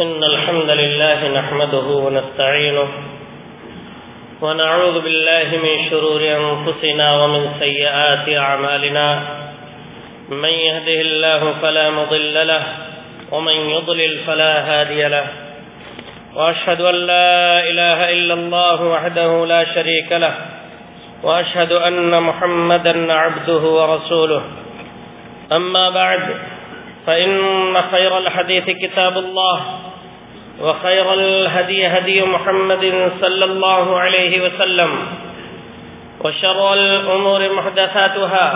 إن الحمد لله نحمده ونستعينه ونعوذ بالله من شرور أنفسنا ومن سيئات أعمالنا من يهده الله فلا مضل له ومن يضلل فلا هادي له وأشهد أن لا إله إلا الله وحده لا شريك له وأشهد أن محمدا عبده ورسوله أما بعد فإن خير الحديث كتاب الله وخير الهدي هدي محمد صلى الله عليه وسلم وشر الأمور محدثاتها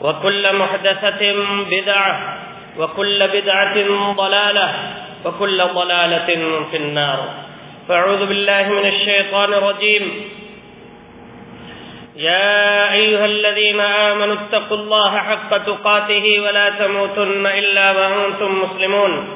وكل محدثة بدعة وكل بدعة ضلالة وكل ضلالة في النار فاعوذ بالله من الشيطان الرجيم يا أيها الذين آمنوا اتقوا الله حق تقاته ولا تموتن إلا وأنتم مسلمون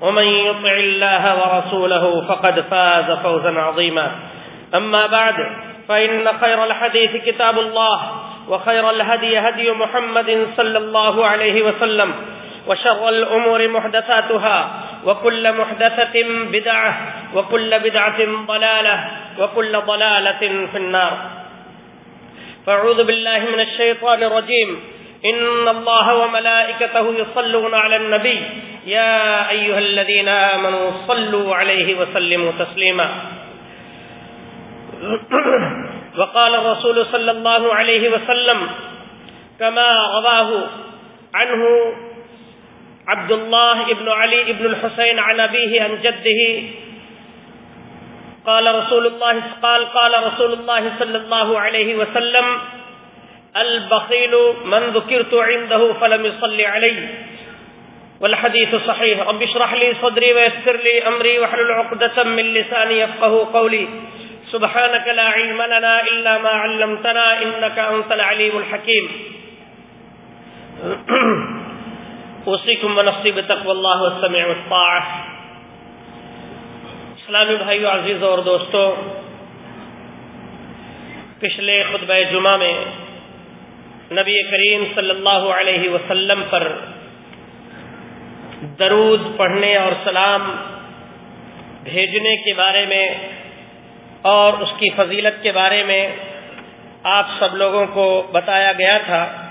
ومن يطع الله ورسوله فقد فاز فوزا عظيما. أما بعد، فإن خير الحديث كتاب الله، وخير الهدي هدي محمد صلى الله عليه وسلم، وشر الأمور محدثاتها، وكل محدثة بدعة، وكل بدعة ضلالة، وكل ضلالة في النار. فاعوذ بالله من الشيطان الرجيم. إن الله وملائكته يصلون على النبي. يا أيها الذين آمنوا صلوا عليه وسلموا تسليما. وقال الرسول صلى الله عليه وسلم كما رواه عنه عبد الله ابن علي ابن الحسين عن أبيه عن جده. قال رسول الله، قال قال رسول الله صلى الله عليه وسلم البخيل من ذكرت عنده فلم يصلي علي والحديث صحيح رب اشرح لي صدري ويسر لي أمري واحلل عقدة من لساني يفقه قولي سبحانك لا علم لنا إلا ما علمتنا إنك أنت العليم الحكيم اوسیکم ونفسی بتقو اللہ والسمع والطاعہ اسلامی بھائیو عزیز اور دوستو، پچھلے خطبہ جمعہ میں نبی کریم صلی اللہ علیہ وسلم پر درود پڑھنے اور سلام بھیجنے کے بارے میں اور اس کی فضیلت کے بارے میں آپ سب لوگوں کو بتایا گیا تھا۔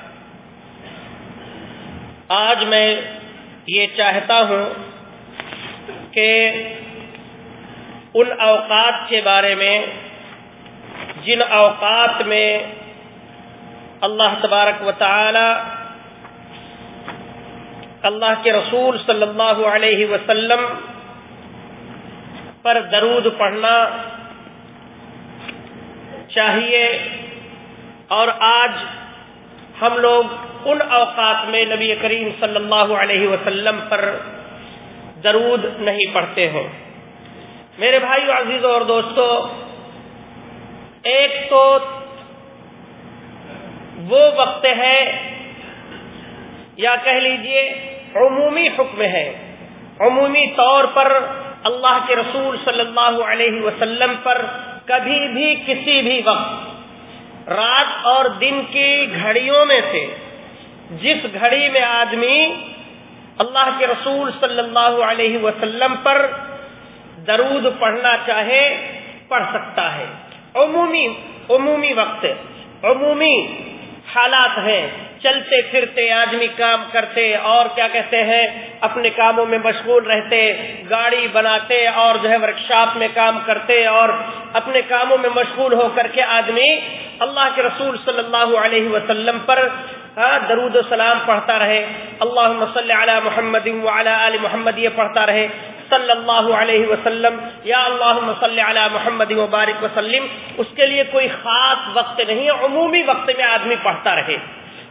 آج میں یہ چاہتا ہوں کہ ان اوقات کے بارے میں، جن اوقات میں اللہ تبارک و تعالی اللہ کے رسول صلی اللہ علیہ وسلم پر درود پڑھنا چاہیے اور آج ہم لوگ ان اوقات میں نبی کریم صلی اللہ علیہ وسلم پر درود نہیں پڑھتے ہیں میرے بھائی عزیز اور دوستو، ایک تو وہ وقت ہے، یا کہہ لیجیے عمومی حکم ہے۔ عمومی طور پر اللہ کے رسول صلی اللہ علیہ وسلم پر کبھی بھی کسی بھی وقت، رات اور دن کی گھڑیوں میں سے، جس گھڑی میں آدمی اللہ کے رسول صلی اللہ علیہ وسلم پر درود پڑھنا چاہے، پڑھ سکتا ہے۔ عمومی عمومی وقت، عمومی حالات ہیں۔ چلتے پھرتے، آدمی کام کرتے اور کیا کہتے ہیں، اپنے کاموں میں مشغول رہتے، گاڑی بناتے اور جو ہے ورکشاپ میں کام کرتے اور اپنے کاموں میں مشغول ہو کر کے آدمی اللہ کے رسول صلی اللہ علیہ وسلم پر ہاں، درود و سلام پڑھتا رہے۔ اللہ صلی علی محمد آل محمد یہ پڑھتا رہے۔ صلی اللہ علیہ وسلم، یا اللہ صلی علی محمد مبارک وسلم، اس کے لیے کوئی خاص وقت نہیں عمومی وقت میں آدمی پڑھتا رہے۔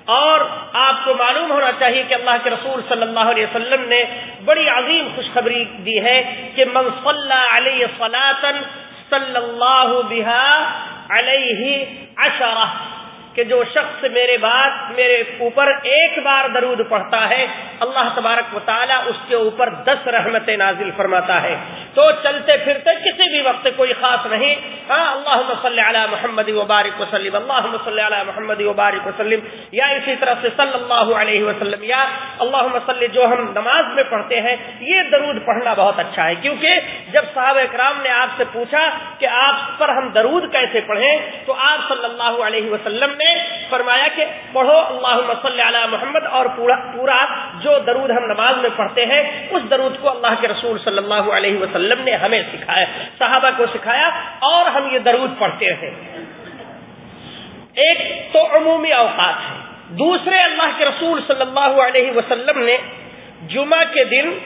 اور آپ کو معلوم ہونا چاہیے کہ اللہ کے رسول صلی اللہ علیہ وسلم نے بڑی عظیم خوشخبری دی ہے کہ من صلی علیہ صلاطن صلی اللہ بہا علیہ عشرہ۔ کہ جو شخص میرے بعد میرے اوپر ایک بار درود پڑھتا ہے، اللہ تبارک و تعالیٰ اس کے اوپر دس رحمتیں نازل فرماتا ہے۔ تو چلتے پھرتے کسی وقت کوئی خاص نہیں۔ ہاں اللہ صلی علی محمد وبارک وسلم اللہ صلی علی محمد وبارک وسلم، یا اسی طرح سے صلی اللہ علیہ وسلم، یا اللہ صلی، جو ہم نماز میں پڑھتے ہیں، یہ درود پڑھنا بہت اچھا ہے۔ کیونکہ جب صحابہ اکرام نے آپ سے پوچھا کہ آپ پر ہم درود کیسے پڑھیں، تو آپ صلی اللہ علیہ وسلم نے نے فرمایا کہ پڑھو اللہ صلی علی محمد اور پورا پورا جو درود ہم نماز میں پڑھتے ہیں، اس درود کو اللہ کے رسول صلی اللہ علیہ وسلم نے ہمیں سکھایا۔ صحابہ کو سکھایا اور ہم یہ درود پڑھتے ہیں ایک تو عمومی اوقات ہے۔ دوسرے اللہ کے رسول صلی اللہ علیہ وسلم نے جمعہ کے دن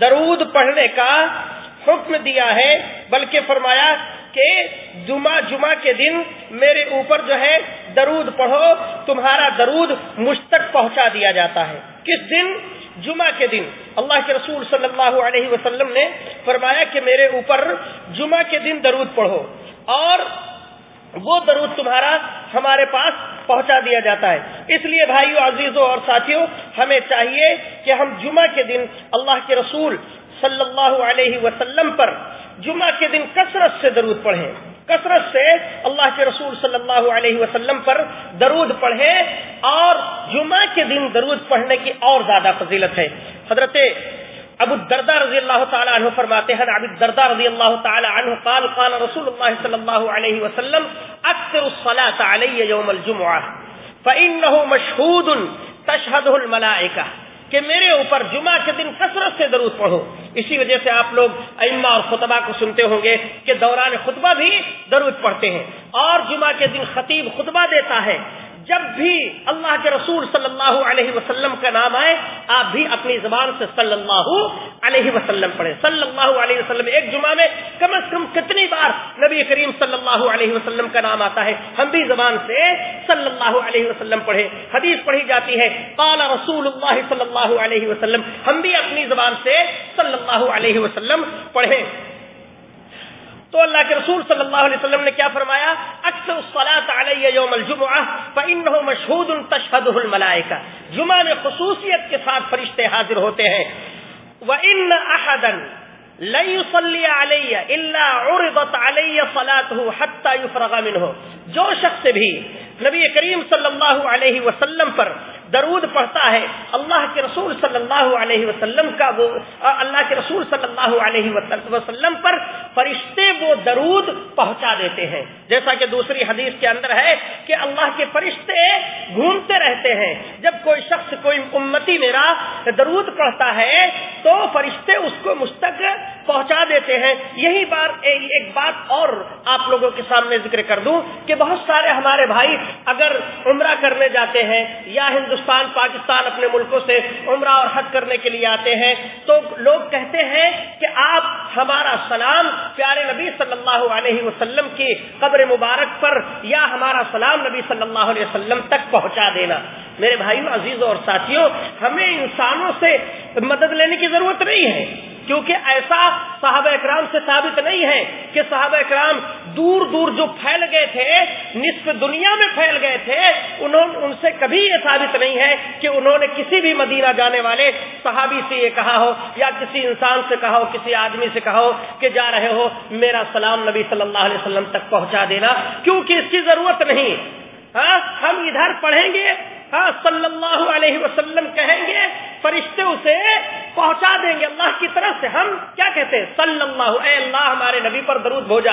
درود پڑھنے کا حکم دیا ہے، بلکہ فرمایا کہ جمعہ جمعہ کے دن میرے اوپر جو ہے درود پڑھو، تمہارا درود مجھ تک پہنچا دیا جاتا ہے۔ کس دن؟ جمعہ کے دن اللہ کے رسول صلی اللہ علیہ وسلم نے فرمایا کہ میرے اوپر جمعہ کے دن درود پڑھو اور وہ درود تمہارا ہمارے پاس پہنچا دیا جاتا ہے۔ اس لیے بھائیو عزیزوں اور ساتھیوں ہمیں چاہیے کہ ہم جمعہ کے دن اللہ کے رسول صلی اللہ علیہ وسلم پر جمعہ کے دن کثرت سے درود پڑھیں۔ کثرت سے اللہ کے رسول صلی اللہ علیہ وسلم پر درود پڑھیں اور جمعہ کے دن درود پڑھنے کی اور زیادہ فضیلت ہے۔ حضرت ابو الدرداء رضی اللہ تعالی عنہ فرماتے ہیں، ابو الدرداء رضی اللہ تعالی عنہ قال قال رسول اللہ صلی اللہ علیہ وسلم، اکثر الصلاة علی یوم الجمعہ، فإنه مشہود تشہده الملائکہ۔ کہ میرے اوپر جمعہ کے دن کثرت سے درود پڑھو۔ اسی وجہ سے آپ لوگ ائمہ اور خطبہ کو سنتے ہوں گے کہ دوران خطبہ بھی درود پڑھتے ہیں۔ اور جمعہ کے دن خطیب خطبہ دیتا ہے۔ جب بھی اللہ کے رسول صلی اللہ علیہ وسلم کا نام آئے، آپ بھی اپنی زبان سے صلی اللہ علیہ وسلم پڑھیں۔ صلی اللہ علیہ وسلم ایک جمعہ میں کم از کم کتنی بار نبی کریم صلی اللہ علیہ وسلم کا نام آتا ہے، ہم بھی زبان سے صلی اللہ علیہ وسلم پڑھیں۔ حدیث پڑھی جاتی ہے، قال رسول اللہ صلی اللہ علیہ وسلم، ہم بھی اپنی زبان سے صلی اللہ علیہ وسلم پڑھیں۔ تو اللہ کے رسول صلی اللہ علیہ وسلم نے کیا فرمایا؟ اکثر الصلاۃ علی یوم الجمعہ فانه مشهود تشهده الملائکہ۔ جمعہ میں خصوصیت کے ساتھ فرشتے حاضر ہوتے ہیں۔ وان احدا لن يصلي علي الا عرضت علي صلاته حتى يفرغ منه۔ جو شخص بھی نبی کریم صلی اللہ علیہ وسلم پر درود پڑھتا ہے اللہ کے رسول صلی اللہ علیہ وسلم کا وہ، اللہ کے رسول صلی اللہ علیہ وسلم پر فرشتے وہ درود پہنچا دیتے ہیں۔ جیسا کہ دوسری حدیث کے اندر ہے کہ اللہ کے فرشتے گھومتے رہتے ہیں۔ جب کوئی شخص، کوئی امتی میرا درود پڑھتا ہے تو فرشتے اس کو مستق پہنچا دیتے ہیں۔ یہی بار، ایک بات اور آپ لوگوں کے سامنے ذکر کر دوں کہ بہت سارے ہمارے بھائی اگر عمرہ کرنے جاتے ہیں یا ہندوستان ہندوستان، پاکستان اپنے ملکوں سے عمرہ اور حج کرنے کے لیے آتے ہیں۔ تو لوگ کہتے ہیں کہ آپ ہمارا سلام پیارے نبی صلی اللہ علیہ وسلم کی قبر مبارک پر یا ہمارا سلام نبی صلی اللہ علیہ وسلم تک پہنچا دینا۔ میرے بھائیوں عزیزوں اور ساتھیوں، ہمیں انسانوں سے مدد لینے کی ضرورت نہیں ہے۔ کیونکہ ایسا صحابہ اکرام سے ثابت نہیں ہے کہ صحابہ اکرام دور دور جو پھیل گئے تھے، نصف دنیا میں پھیل گئے تھے، انہوں ان سے کبھی یہ ثابت نہیں ہے کہ انہوں نے کسی بھی مدینہ جانے والے صحابی سے یہ کہا ہو یا کسی انسان سے کہا ہو، کسی آدمی سے کہا ہو کہ جا رہے ہو، میرا سلام نبی صلی اللہ علیہ وسلم تک پہنچا دینا، کیونکہ اس کی ضرورت نہیں۔ ہاں ہم ادھر پڑھیں گے ہاں صلی اللہ علیہ وسلم کہیں گے فرشتے اسے پہنچا دیں گے اللہ کی طرف سے۔ ہم کیا کہتے ہیں؟ صلی اللہ اے اللہ، ہمارے نبی پر درود بھوجا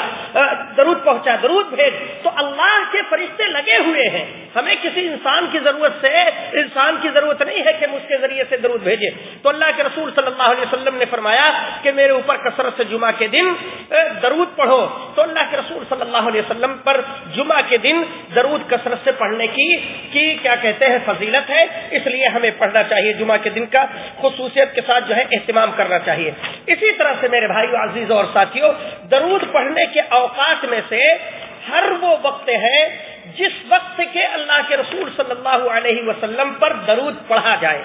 درود پہنچا، درود بھیج۔ تو اللہ کے فرشتے لگے ہوئے ہیں۔ ہمیں کسی انسان کی ضرورت سے، انسان کی ضرورت نہیں ہے کہ ہم اس کے ذریعے سے درود بھیجے تو اللہ کے رسول صلی اللہ علیہ وسلم نے فرمایا کہ میرے اوپر کثرت سے جمعہ کے دن درود پڑھو۔ تو اللہ کے رسول صلی اللہ علیہ وسلم پر جمعہ کے دن درود کثرت سے پڑھنے کی کی کیا کہتے ہیں، فضیلت ہے۔ اس لیے ہمیں پڑھنا چاہیے جمعہ کے دن۔ جن کا خصوصیت کے ساتھ جو ہے اہتمام کرنا چاہیے۔ اسی طرح سے میرے بھائی عزیز اور ساتھیوں، درود پڑھنے کے اوقات میں سے ہر وہ وقت ہے جس وقت کے اللہ کے رسول صلی اللہ علیہ وسلم پر درود پڑھا جائے۔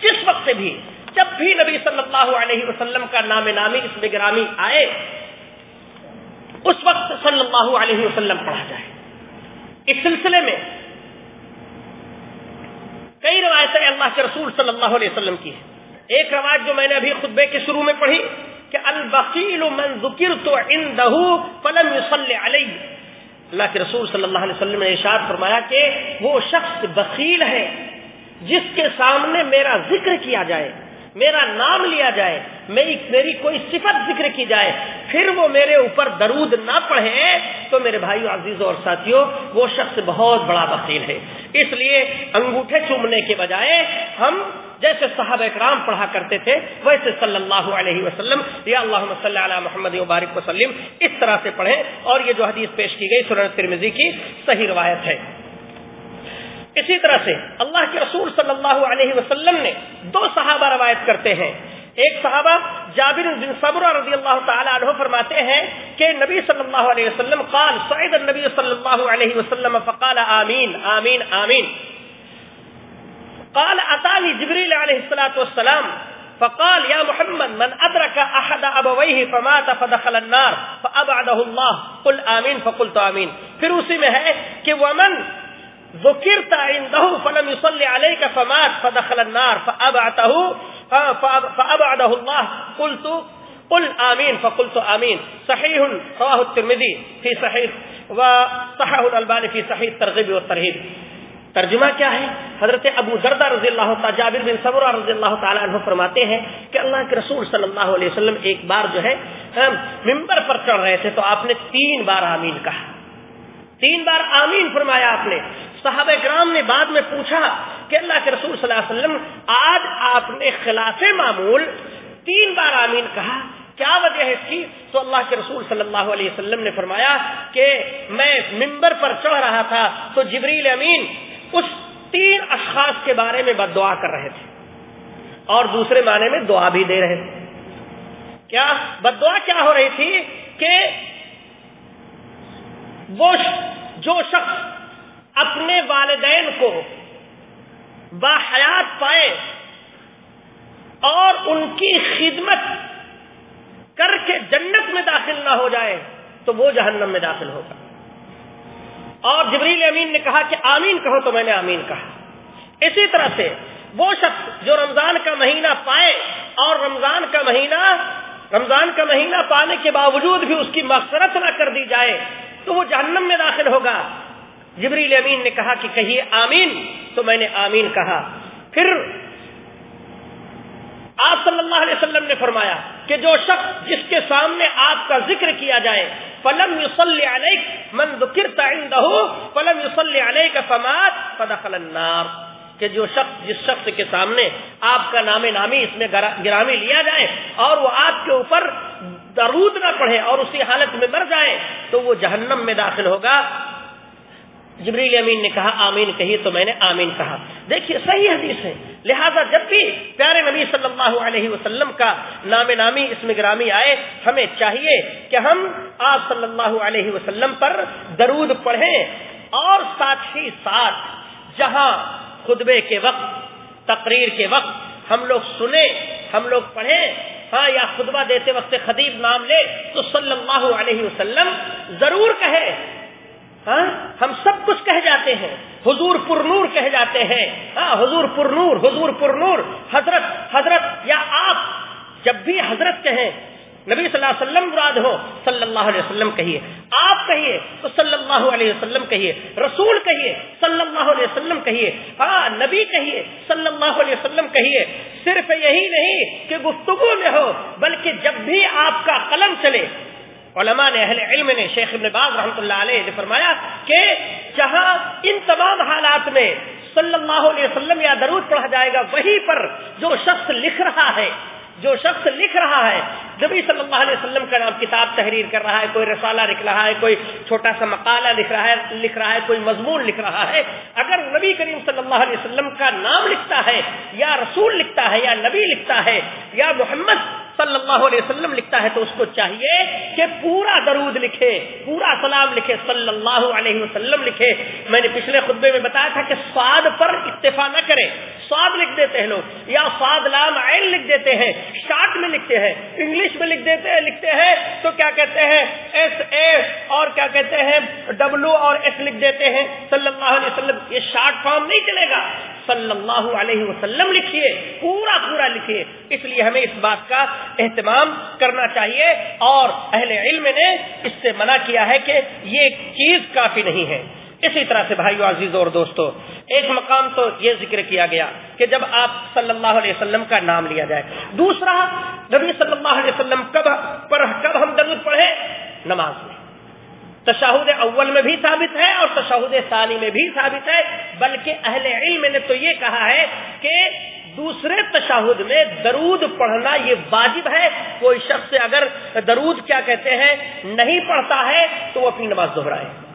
جس وقت بھی جب بھی نبی صلی اللہ علیہ وسلم کا نام نامی اس میں گرامی آئے، اس وقت صلی اللہ علیہ وسلم پڑھا جائے۔ اس سلسلے میں کئی روایتیں اللہ کے رسول صلی اللہ علیہ وسلم کی ہیں۔ ایک روایت جو میں نے ابھی خطبے کے شروع میں پڑھی کہ البقیل من ذکر تو فلم يصلي علیہ اللہ کے رسول صلی اللہ علیہ وسلم نے ارشاد فرمایا کہ وہ شخص بخیل ہے جس کے سامنے میرا ذکر کیا جائے۔ میرا نام لیا جائے، میری کوئی صفت ذکر کی جائے، پھر وہ میرے اوپر درود نہ پڑھے تو میرے بھائی عزیز اور ساتھیوں، وہ شخص بہت بڑا بخیل ہے۔ اس لیے انگوٹھے چومنے کے بجائے ہم جیسے صحابہ اکرام پڑھا کرتے تھے، ویسے صلی اللہ علیہ وسلم، یا اللہ صلی علی محمد مبارک وسلم، اس طرح سے پڑھیں۔ اور یہ جو حدیث پیش کی گئی، سنن ترمیزی کی صحیح روایت ہے۔ اسی طرح سے اللہ کے رسول صلی اللہ علیہ وسلم نے دو صحابہ روایت کرتے ہیں۔ ایک صحابہ جابر بن صبر رضی اللہ تعالی عنہ فرماتے ہیں کہ نبی صلی اللہ علیہ وسلم قال سعید النبی صلی اللہ علیہ وسلم فقال، آمین آمین آمین۔ قال اتاني جبريل عليه الصلاه والسلام۔ فقال يا محمد، من ادرك احد ابويه فمات فدخل النار فابعده الله قل امين فقلت امين پھر اسی میں ہے کہ ومن ذکرت عنده فلم يصلي عليك فمات، فدخل النار فابعته فابعده الله. قلت، قل آمين، فقلت آمين. صحيح، رواه الترمذي في صحيح، وصححه الألباني في صحيح الترغيب والترهيب. ترجمہ کیا ہے؟ حضرت ابو دردہ رضی اللہ تعالیٰ جابر بن صبر رضی اللہ تعالیٰ عنہ فرماتے ہیں کہ اللہ کے رسول صلی اللہ علیہ وسلم ایک بار جو ہے ممبر پر چڑھ رہے تھے تو آپ نے تین بار آمین کہا۔ تین بار آمین فرمایا آپ نے۔ صحابہ کرام نے بعد میں پوچھا کہ اللہ کے رسول صلی اللہ علیہ وسلم، آج آپ نے خلاف معمول تین بار آمین کہا، کیا وجہ ہے اس کی؟ تو اللہ کے رسول صلی اللہ علیہ وسلم نے فرمایا کہ میں ممبر پر چڑھ رہا تھا تو جبریل امین اس تین اشخاص کے بارے میں بد دعا کر رہے تھے اور دوسرے معنی میں دعا بھی دے رہے تھے۔ کیا؟ بد دعا کیا ہو رہی تھی کہ وہ جو شخص اپنے والدین کو باحیات پائے اور ان کی خدمت کر کے جنت میں داخل نہ ہو جائے تو وہ جہنم میں داخل ہوگا۔ اور جبریل امین نے کہا کہ آمین کہو تو میں نے آمین کہا۔ اسی طرح سے وہ شخص جو رمضان کا مہینہ پائے اور رمضان کا مہینہ رمضان کا مہینہ پانے کے باوجود بھی اس کی مغفرت نہ کر دی جائے تو وہ جہنم میں داخل ہوگا۔ جبریل امین نے کہا کہ کہیے آمین، تو میں نے آمین کہا۔ پھر آپ صلی اللہ علیہ وسلم نے فرمایا کہ جو شخص جس کے سامنے آپ کا ذکر کیا جائے، فلم یوسلی علیک من ذکرت عنده، فلم یوسلی علیک فمات فدخل النار۔ کہ جو شخص جس شخص کے سامنے آپ کا نام نامی اس میں گرامی لیا جائے اور وہ آپ کے اوپر درود نہ پڑھے اور اسی حالت میں مر جائے، تو وہ جہنم میں داخل ہوگا۔ جبریل امین نے کہا، آمین کہی تو میں نے آمین کہا۔ دیکھیے، صحیح حدیث ہے۔ لہذا جب بھی پیارے نبی صلی اللہ علیہ وسلم کا نام نامی اس میں گرامی آئے، ہمیں چاہیے کہ ہم آپ صلی اللہ علیہ وسلم پر درود پڑھیں اور ساتھ ہی ساتھ جہاں خطبے کے وقت، تقریر کے وقت ہم لوگ سنیں، ہم لوگ پڑھیں ہاں یا خطبہ دیتے وقت خدیب نام لے، تو صلی اللہ علیہ وسلم ضرور کہے۔ ہاں؟ ہم سب کچھ کہہ جاتے ہیں۔ حضور پر نور کہہ جاتے ہیں۔ ہاں حضور پر نور، حضور پر نور۔ حضرت حضرت یا آپ جب بھی حضرت کہیں، نبی صلی اللہ علیہ وسلم مراد ہو، صلی اللہ علیہ وسلم کہیے۔ آپ کہیے تو صلی اللہ علیہ وسلم کہیے۔ رسول کہیے، صلی اللہ علیہ وسلم کہیے۔ ہاں نبی کہیے، صلی اللہ علیہ وسلم کہیے۔ صرف یہی نہیں کہ گفتگو میں ہو، بلکہ جب بھی آپ کا قلم چلے علماء نے، اہل علم نے، شیخ ابن باز رحمۃ اللہ علیہ نے فرمایا کہ جہاں ان تمام حالات میں صلی اللہ علیہ وسلم یا درود پڑھا جائے گا، وہیں پر جو شخص لکھ رہا ہے جو شخص لکھ رہا ہے، نبی صلی اللہ علیہ وسلم کا نام کتاب تحریر کر رہا ہے، کوئی رسالہ لکھ رہا ہے، کوئی چھوٹا سا مقالہ لکھ رہا ہے، لکھ رہا ہے، کوئی مضمون لکھ رہا ہے۔ اگر نبی کریم صلی اللہ علیہ وسلم کا نام لکھتا ہے، یا رسول لکھتا ہے، یا نبی لکھتا ہے، یا محمد صلی اللہ علیہ وسلم لکھتا ہے، تو اس کو چاہیے کہ پورا درود لکھے، پورا سلام لکھے، صلی اللہ علیہ وسلم لکھے۔ میں نے پچھلے خطبے میں بتایا تھا کہ سواد پر اکتفا نہ کرے۔ سواد لکھ دیتے ہیں لوگ، یا سواد لام دیتے ہیں، شارٹ میں لکھتے ہیں، انگلش میں لکھ دیتے ہیں، لکھتے ہیں، تو کیا کہتے ہیں؟ ایس اے اور کیا کہتے ہیں؟ ڈبلو اور ایس لکھ دیتے ہیں۔ صلی اللہ علیہ وسلم، یہ شارٹ فارم نہیں چلے گا۔ صلی اللہ علیہ وسلم لکھیے، پورا پورا لکھیے۔ اس لیے ہمیں اس بات کا اہتمام کرنا چاہیے۔ اور اہل علم نے اس سے منع کیا ہے کہ یہ چیز کافی نہیں ہے۔ اسی طرح سے بھائیو عزیز اور دوستو ایک مقام تو یہ ذکر کیا گیا کہ جب آپ صلی اللہ علیہ وسلم کا نام لیا جائے۔ دوسرا، نبی صلی اللہ علیہ وسلم کب پر کب ہم درود پڑھے نماز میں۔ تشاہد اول میں بھی ثابت ہے اور تشاہد ثانی میں بھی ثابت ہے، بلکہ اہل علم نے تو یہ کہا ہے کہ دوسرے تشاہد میں درود پڑھنا یہ واجب ہے۔ کوئی شخص اگر درود کیا کہتے ہیں، نہیں پڑھتا ہے، تو وہ اپنی نماز دہرائے۔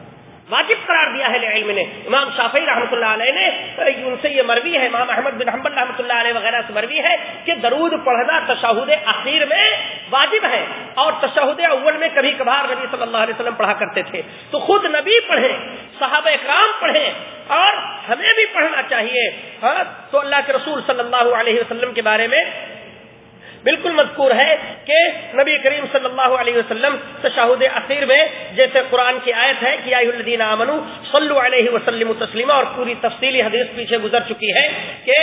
واجب قرار دیا ہے علم نے۔ امام شافعی رحمۃ اللہ علیہ نے، ان سے یہ مروی ہے، امام احمد بن حمبل رحمۃ اللہ علیہ وغیرہ سے مروی ہے کہ درود پڑھنا تشاہد اخیر میں واجب ہے۔ اور تشاہد اول میں کبھی کبھار نبی صلی اللہ علیہ وسلم پڑھا کرتے تھے۔ تو خود نبی پڑھے صحابہ اکرام پڑھے اور ہمیں بھی پڑھنا چاہیے۔ ہاں تو اللہ کے رسول صلی اللہ علیہ وسلم کے بارے میں بالکل مذکور ہے کہ نبی کریم صلی اللہ علیہ وسلم تشاہد اخیر میں جیسے قرآن کی آیت ہے کہ الدین امن صلی علیہ وسلم تسلیمہ اور پوری تفصیلی حدیث پیچھے گزر چکی ہے کہ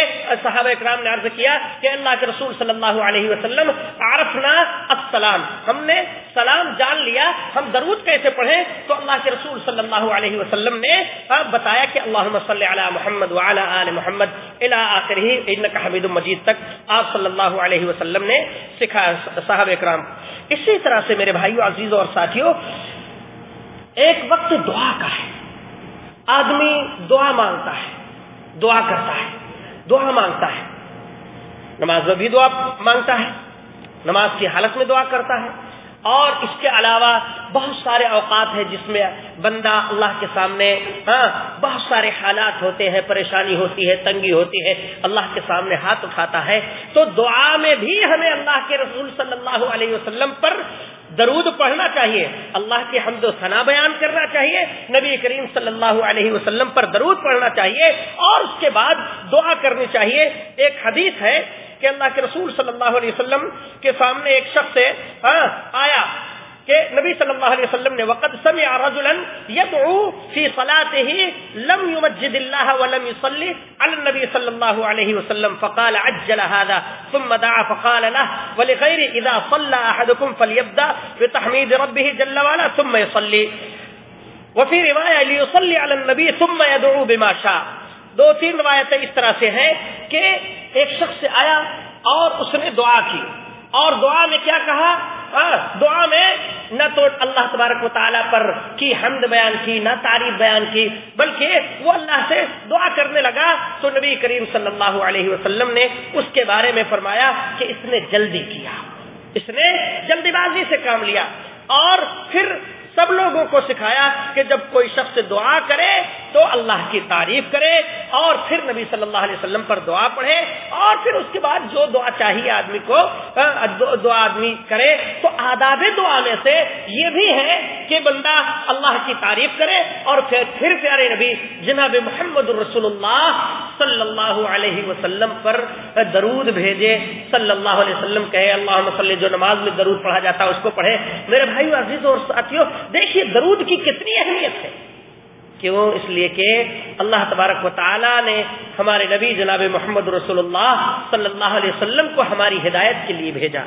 صحابہ اکرام نے عرض کیا کہ اللہ کے رسول صلی اللہ علیہ وسلم عرفنا السلام، ہم نے سلام جان لیا، ہم درود کیسے پڑھیں؟ تو اللہ کے رسول صلی اللہ علیہ وسلم نے بتایا کہ اللہ صلی علی محمد وعلی آل محمد، الى آخری آخرہ حمید مجید تک، آپ صلی اللہ علیہ وسلم نے سکھایا صاحب اکرام۔ اسی طرح سے میرے بھائیو، عزیزوں اور ساتھیوں ایک وقت دعا کا ہے۔ آدمی دعا مانگتا ہے، دعا کرتا ہے، دعا مانگتا ہے۔ نماز میں بھی دعا مانگتا ہے، نماز کی حالت میں دعا کرتا ہے۔ اور اس کے علاوہ بہت سارے اوقات ہیں جس میں بندہ اللہ کے سامنے ہاں بہت سارے حالات ہوتے ہیں، پریشانی ہوتی ہے، تنگی ہوتی ہے، اللہ کے سامنے ہاتھ اٹھاتا ہے۔ تو دعا میں بھی ہمیں اللہ کے رسول صلی اللہ علیہ وسلم پر درود پڑھنا چاہیے، اللہ کے حمد و ثنا بیان کرنا چاہیے، نبی کریم صلی اللہ علیہ وسلم پر درود پڑھنا چاہیے، اور اس کے بعد دعا کرنی چاہیے۔ ایک حدیث ہے کہ اللہ کے رسول صلی اللہ علیہ وسلم کے سامنے ایک شخص ہاں آیا کہ نبی صلی اللہ علیہ وسلم نے وقت سمع رجلا يدعو في صلاته لم يمجد الله ولم يصلي على النبي صلى الله عليه وسلم، فقال عجل هذا، ثم دعا، فقال له ولغير اذا صلى احدكم فليبدا بتحميد ربه جل وعلا، ثم يصلي وفي روايه ليصلي على النبي ثم يدعو بما شاء. دو تین روایتیں اس طرح سے ہیں کہ ایک شخص آیا اور اس نے دعا کی۔ اور دعا میں کیا کہا؟ دعا میں نہ تو اللہ تبارک و تعالیٰ پر کی حمد بیان کی، نہ تعریف بیان کی، بلکہ وہ اللہ سے دعا کرنے لگا۔ تو نبی کریم صلی اللہ علیہ وسلم نے اس کے بارے میں فرمایا کہ اس نے جلدی کیا۔ اس نے جلدی بازی سے کام لیا۔ اور پھر سب لوگوں کو سکھایا کہ جب کوئی شخص دعا کرے تو اللہ کی تعریف کرے اور پھر نبی صلی اللہ علیہ وسلم پر دعا پڑھے اور پھر اس کے بعد جو دعا چاہیے آدمی کو دعا آدمی کرے تو آداب دعا میں سے یہ بھی ہے کہ بندہ اللہ کی تعریف کرے اور پھر پھر پیارے نبی جناب محمد الرسول اللہ صلی اللہ علیہ وسلم پر درود بھیجے صلی اللہ علیہ وسلم کہے اللہ وسلم جو نماز میں درود پڑھا جاتا ہے اس کو پڑھے۔ میرے بھائی عزیز اور ساتھیوں دیکھیے درود کی کتنی اہمیت ہے۔ کیوں؟ اس لیے کہ اللہ تبارک و تعالی نے ہمارے نبی جناب محمد رسول اللہ صلی اللہ علیہ وسلم کو ہماری ہدایت کے لیے بھیجا۔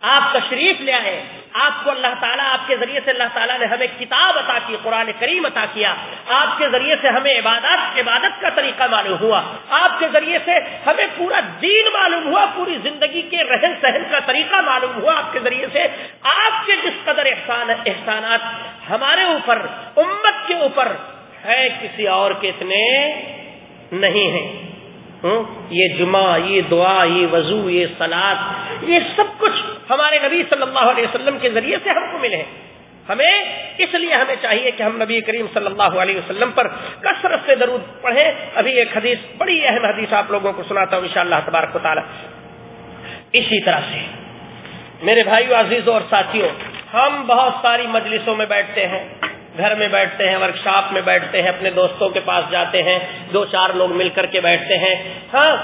آپ تشریف لے آئے، آپ کو اللہ تعالیٰ آپ کے ذریعے سے اللہ تعالیٰ نے ہمیں کتاب عطا کی، قرآن کریم عطا کیا۔ آپ کے ذریعے سے ہمیں عبادت عبادت کا طریقہ معلوم ہوا۔ آپ کے ذریعے سے ہمیں پورا دین معلوم ہوا، پوری زندگی کے رہن سہن کا طریقہ معلوم ہوا۔ آپ کے ذریعے سے آپ کے جس قدر احسان، احسانات ہمارے اوپر، امت کے اوپر ہے، کسی اور کے اتنے نہیں ہیں۔ یہ جمعہ، یہ دعا، یہ وضو، یہ سلاد یہ سب کچھ ہمارے نبی صلی اللہ علیہ وسلم کے ذریعے سے ہم کو ملے ہیں۔ ہمیں اس لیے ہمیں چاہیے کہ ہم نبی کریم صلی اللہ علیہ وسلم پر کثرت سے درود پڑھیں۔ ابھی ایک حدیث، بڑی اہم حدیث آپ لوگوں کو سناتا ہوں ان شاء اللہ تبارک و تعالی۔ اسی طرح سے میرے بھائیو، عزیزوں اور ساتھیوں، ہم بہت ساری مجلسوں میں بیٹھتے ہیں۔ گھر میں بیٹھتے ہیں ورکشاپ میں بیٹھتے ہیں، اپنے دوستوں کے پاس جاتے ہیں، دو چار لوگ مل کر کے بیٹھتے ہیں۔ ہاں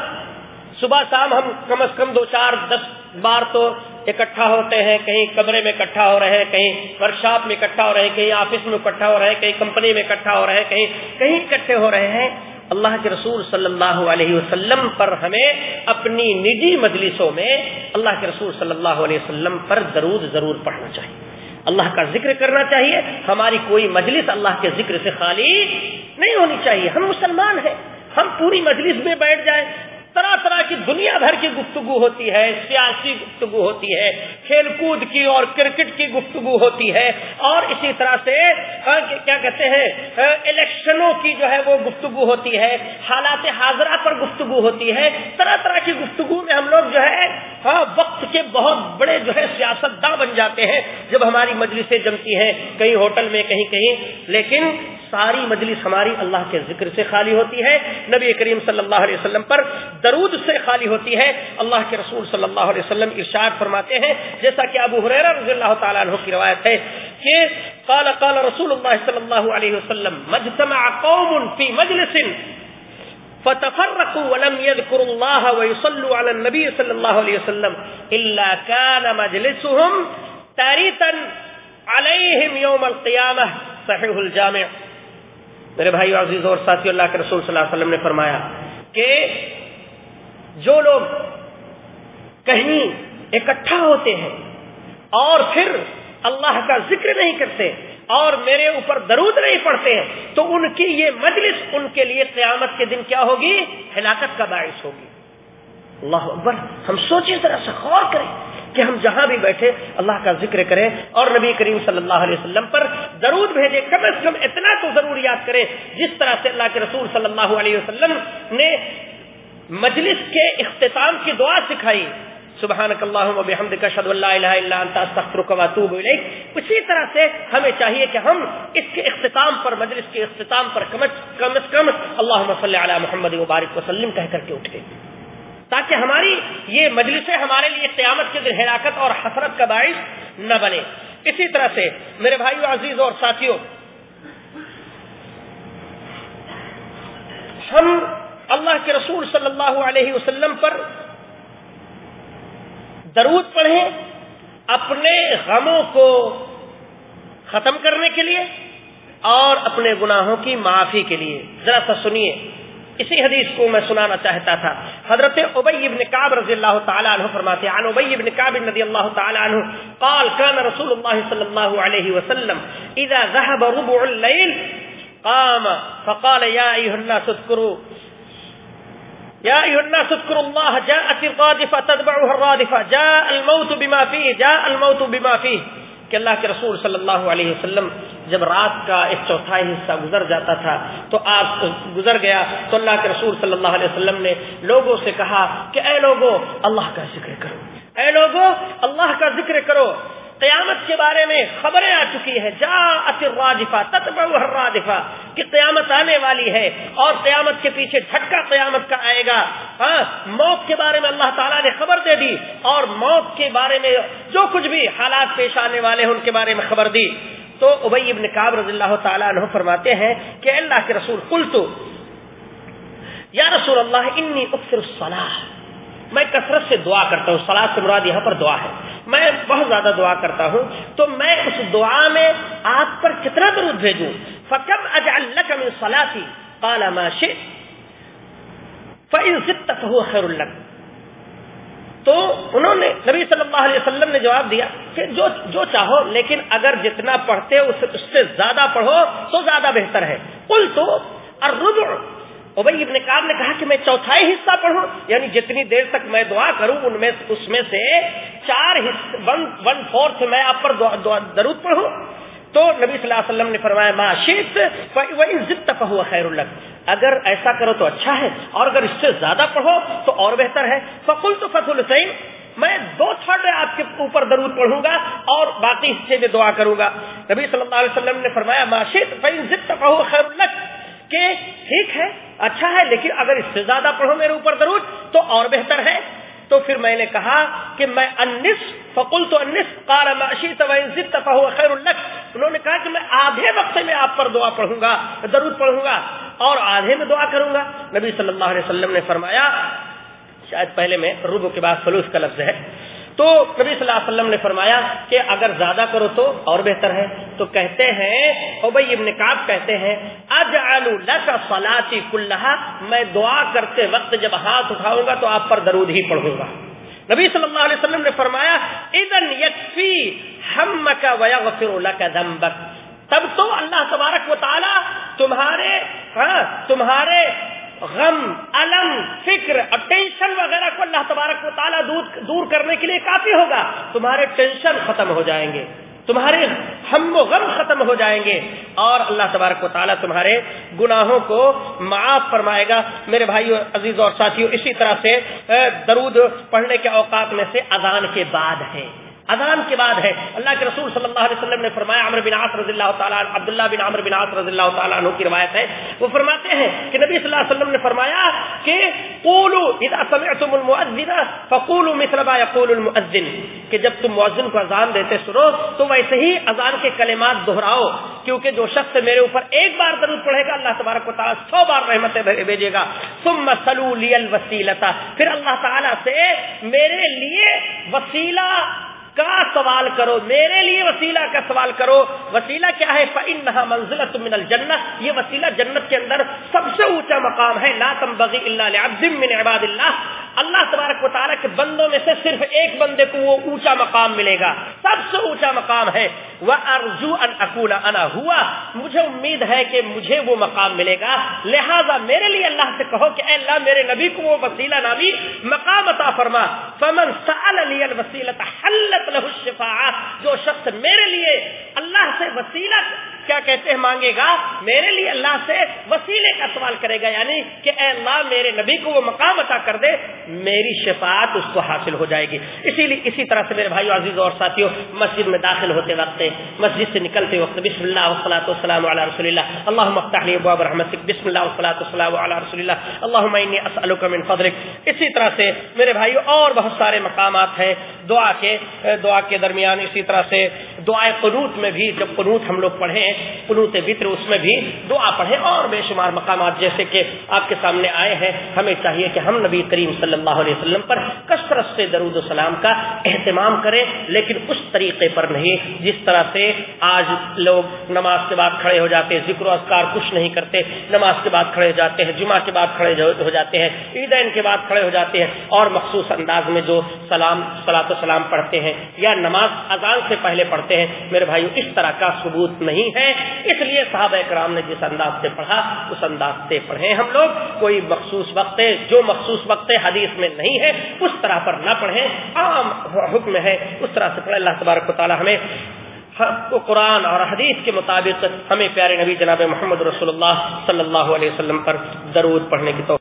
صبح شام ہم کم از کم دو چار، دس بار تو اکٹھا ہوتے ہیں، کہیں کمرے میں اکٹھا ہو رہے ہیں، کہیں ورکشاپ میں اکٹھا ہو رہے ہیں، کہیں آفس میں اکٹھا ہو رہے ہیں، کہیں کمپنی میں اکٹھا ہو رہے ہیں، کہیں کہیں اکٹھے ہو رہے ہیں۔ اللہ کے رسول صلی اللہ علیہ وسلم پر ہمیں اپنی نجی مجلسوں میں اللہ کے رسول صلی اللہ علیہ وسلم پر درود ضرور پڑھنا چاہیے۔ اللہ کا ذکر کرنا چاہیے۔ ہماری کوئی مجلس اللہ کے ذکر سے خالی نہیں ہونی چاہیے۔ ہم مسلمان ہیں۔ ہم پوری مجلس میں بیٹھ جائیں۔ طرح طرح کی دنیا بھر کی گفتگو ہوتی ہے، سیاسی گفتگو ہوتی ہے، کھیل کود کی اور کرکٹ کی گفتگو ہوتی ہے۔ اور اسی طرح سے کیا کہتے ہیں الیکشنوں کی جو ہے وہ گفتگو ہوتی ہے، حالات حاضرہ پر گفتگو ہوتی ہے۔ طرح طرح کی گفتگو میں ہم لوگ جو ہے ہاں وقت کے بہت بڑے جو ہے سیاست داں بن جاتے ہیں۔ جب ہماری مجلسیں جمتی ہیں، کہیں ہوٹل میں کہیں کہیں، لیکن ساری مجلس ہماری اللہ کے ذکر سے خالی ہوتی ہے۔ نبی کریم صلی اللہ علیہ وسلم پر درود سے خالی ہوتی ہے۔ اللہ کے رسول صلی اللہ علیہ وسلم ارشاد فرماتے ہیں، جیسا کہ ابو حریرہ رضی اللہ تعالیٰ عنہ کی روایت ہے کہ قال قال رسول اللہ صلی اللہ علیہ وسلم مجتمع قوم فی مجلس فتفرقوا ولم يذكروا الله ويصلوا على النبي صلى الله عليه وسلم الا كان مجلسهم تاريتا عليهم يوم القيامه صحيح الجامع۔ میرے بھائی عزیز اور ساتھی اللہ کے رسول صلی اللہ علیہ وسلم نے فرمایا کہ جو لوگ کہیں اکٹھا ہوتے ہیں اور پھر اللہ کا ذکر نہیں کرتے اور میرے اوپر درود نہیں پڑتے ہیں، تو ان کی یہ مجلس ان کے لیے قیامت کے دن کیا ہوگی؟ ہلاکت کا باعث ہوگی۔ اللہ اکبر، ہم سوچیں ذرا سا غور کریں۔ کہ ہم جہاں بھی بیٹھے اللہ کا ذکر کریں اور نبی کریم صلی اللہ علیہ وسلم پر درود بھیجے کم از کم اتنا تو ضرور یاد کریں جس طرح سے اللہ کے رسول صلی اللہ علیہ وسلم نے مجلس کے اختتام کی دعا سکھائی۔ سبحانک اللہم و بحمدک، اشہد ان لا الہ الا انت، استغفرک و اتوب الیک۔ اسی طرح سے ہمیں چاہیے کہ ہم اس کے اختتام پر، مجلس کے اختتام پر کم از کم اللہم صلی علی محمد و بارک وسلم کہہ کر کے اٹھے تاکہ ہماری یہ مجلسیں ہمارے لیے قیامت کے دن ہلاکت اور حسرت کا باعث نہ بنے۔ اسی طرح سے میرے بھائیو، عزیز اور ساتھیوں ہم اللہ کے رسول صلی اللہ علیہ وسلم پر درود پڑھیں اپنے غموں کو ختم کرنے کے لیے اور اپنے گناہوں کی معافی کے لیے۔ ذرا سا سنیے۔ اسی حدیث کو میں سنانا چاہتا تھا۔ حضرت ابی ابن کعب رضی اللہ تعالی عنہ فرماتے ہیں، عن ابی ابن کعب رضی اللہ تعالی عنہ قال كان رسول الله صلی اللہ علیہ وسلم اذا ذهب ربع الليل قام، فقال يا ايها الناس اذكروا يا ايها الناس اذكروا الله جاءت الرادفه تتبعها الرادفه جاء الموت بما فيه جاء الموت بما فيه کہ اللہ کے رسول صلی اللہ علیہ وسلم جب رات کا ایک چوتھائی حصہ گزر جاتا تھا تو آپ گزر گیا تو اللہ کے رسول صلی اللہ علیہ وسلم نے لوگوں سے کہا کہ اے لوگوں، اللہ کا ذکر کرو۔ اے لوگوں، اللہ کا ذکر کرو۔ قیامت کے بارے میں خبریں آ چکی ہے جا اترفا تتبا کہ قیامت آنے والی ہے اور قیامت کے پیچھے جھٹکا قیامت کا آئے گا۔ ہاں موت کے بارے میں اللہ تعالیٰ نے خبر دے دی اور موت کے بارے میں جو کچھ بھی حالات پیش آنے والے ہیں، ان کے بارے میں خبر دی۔ تو ابئی ابن کاب رضی اللہ تعالیٰ عنہ فرماتے ہیں کہ اللہ کے رسول کل تو یا رسول اللہ، انی اکثر الصلاح۔ میں کثرت سے دعا کرتا ہوں سلاد سے مراد یہاں پر دعا ہے۔ میں بہت زیادہ دعا کرتا ہوں، تو میں اس دعا میں آپ پر کتنا درود بھیجوں؟ فکم اجعل لك من صلاتي قال ما شئت، فإن زدت فهو خير لك۔ تو انہوں نے نبی صلی اللہ علیہ وسلم نے جواب دیا کہ جو جو چاہو لیکن اگر جتنا پڑھتے اس, اس سے زیادہ پڑھو تو زیادہ بہتر ہے۔ کل تو الربع۔ ابئی ابن کاب نے کہا کہ میں چوتھائی حصہ پڑھوں یعنی جتنی دیر تک میں دعا کروں ان میں اس میں سے چار ون ون فورتھ میں آپ پر درود پڑھوں۔ تو نبی صلی اللہ علیہ وسلم نے فرمایا، ما شیت ضد ہوا خیر الگ اگر ایسا کرو تو اچھا ہے، اور اگر اس سے زیادہ پڑھو تو اور بہتر ہے۔ فکل تو فت الحسین میں دو تھرڈ آپ کے اوپر درود پڑھوں گا اور باقی حصے میں دعا کروں گا۔ نبی صلی اللہ علیہ وسلم نے فرمایا معاشیت ضد ہوا خیر الگ کہ ٹھیک ہے اچھا ہے، لیکن اگر اس سے زیادہ پڑھو میرے اوپر درود تو اور بہتر ہے۔ تو پھر میں نے کہا کہ میں انس فکل تو انس خیر الق انہوں نے کہا کہ میں آدھے وقت میں آپ پر دعا پڑھوں گا درود پڑھوں گا اور آدھے میں دعا کروں گا۔ نبی صلی اللہ علیہ وسلم نے فرمایا، شاید پہلے میں ربو کے بعد فلوس کا لفظ ہے۔ تو نبی صلی اللہ علیہ وسلم نے فرمایا کہ اگر زیادہ کرو تو اور بہتر ہے۔ تو کہتے ہیں ابئی ابن کاب کہتے ہیں کلحا میں دعا کرتے وقت جب ہاتھ اٹھاؤں گا تو آپ پر درود ہی پڑھوں گا۔ نبی صلی اللہ علیہ وسلم نے فرمایا ادن یکفی ہم کا ویا کا تب تو اللہ تبارک و تعالی تمہارے ہاں تمہارے غم، علم، فکر اور ٹینشن وغیرہ کو اللہ تبارک و تعالیٰ دور کرنے کے لیے کافی ہوگا۔ تمہارے ٹینشن ختم ہو جائیں گے۔ تمہارے ہم و غم ختم ہو جائیں گے۔ اور اللہ تبارک و تعالیٰ تمہارے گناہوں کو معاف فرمائے گا۔ میرے بھائیو، عزیز اور ساتھیوں اسی طرح سے درود پڑھنے کے اوقات میں سے اذان کے بعد ہے۔ اذان کے بعد ہے۔ اللہ کے رسول صلی اللہ علیہ وسلم نے فرمایا، عمر بن عاص رضی اللہ تعالیٰ عبداللہ بن عمر بن عاص رضی اللہ تعالیٰ عنہ کی روایت ہے۔ وہ فرماتے ہیں کہ نبی صلی اللہ علیہ وسلم نے فرمایا کہ قولوا اذا سمعتم المؤذن فقولوا مثل ما يقول المؤذن۔ کہ جب تم مؤذن کو اذان دیتے سنو، تو ویسے ہی اذان کے کلمات دہراؤ، کیونکہ جو شخص میرے اوپر ایک بار درود پڑھے گا، اللہ تبارک و تعالیٰ سو بار رحمتیں بھیجے گا۔ ثم صلوا لي الوسیلۃ۔ پھر اللہ تعالیٰ سے میرے لیے وسیلہ کا سوال کرو، میرے لیے وسیلہ کا سوال کرو، وسیلہ کیا ہے؟ فَإِنَّهَا مَنزِلَةٌ مِّنَ الْجَنَّةِ، یہ وسیلہ جنت کے اندر سب سے اونچا مقام ہے، لا تنبغي الا لعبد من عباد اللہ اللہ تبارک و تعالیٰ کے بندوں میں سے صرف ایک بندے کو وہ اونچا مقام ملے گا۔ سب سے اونچا مقام ہے۔ وہ ارزو ان اکول انا ہوا مجھے امید ہے کہ مجھے وہ مقام ملے گا۔ لہذا میرے لیے اللہ سے کہو کہ اے اللہ، میرے نبی کو وہ وسیلہ نامی مقام عطا فرما۔ فمن سأل لی الوسیلت حلت له الشفاعہ جو شخص میرے لیے اللہ سے وسیلہ کیا کہتے ہیں؟ مانگے گا، میرے لیے اللہ سے وسیلے کا سوال کرے گا یعنی کہ اے اللہ، میرے نبی کو وہ مقام عطا کر دے، میری شفاعت اس کو حاصل ہو جائے گی۔ اسی لیے اسی طرح سے میرے بھائی عزیز اور ساتھیوں، مسجد میں داخل ہوتے وقت، مسجد سے نکلتے وقت، بسم اللہ وسلاۃ والسلام علی رسول اللہ اللہ مفتاح ابواب رحمتک، بسم اللہ وسلاۃ والسلام علی رسول اللہ اللہ انی من فضلک۔ اسی طرح سے میرے بھائی اور بہت سارے مقامات ہیں، دعا کے دعا کے درمیان اسی طرح سے دعائے قنوت میں بھی، جب قنوت ہم لوگ پڑھیں قنوت وطر اس میں بھی دعا پڑھیں اور بے شمار مقامات جیسے کہ آپ کے سامنے آئے ہیں، ہمیں چاہیے کہ ہم نبی کریم صلی اللہ علیہ وسلم پر کثرت سے درود و سلام کا اہتمام کریں، لیکن اس طریقے پر نہیں، جس طرح سے آج لوگ نماز کے بعد کھڑے ہو جاتے ہیں، ذکر و اذکار کچھ نہیں کرتے، نماز کے بعد کھڑے ہو جاتے ہیں، جمعہ کے بعد کھڑے ہو جاتے ہیں، عیدین کے بعد کھڑے ہو جاتے ہیں، اور مخصوص انداز میں جو سلام سلاۃ و سلام پڑھتے ہیں یا نماز اذان سے پہلے پڑھتے ہیں، میرے بھائی اس طرح کا ثبوت نہیں ہے۔ اس لیے صحابہ کرام نے جس انداز سے پڑھا، اس انداز سے پڑھیں ہم لوگ۔ کوئی مخصوص وقت ہے، جو مخصوص وقت ہے، حدیث میں نہیں ہے، اس طرح پر نہ پڑھیں۔ عام حکم ہے، اس طرح سے پڑھیں۔ اللہ تبارک و تعالی ہمیں قرآن اور حدیث کے مطابق ہمیں پیارے نبی جناب محمد رسول اللہ صلی اللہ علیہ وسلم پر درود پڑھنے کی تو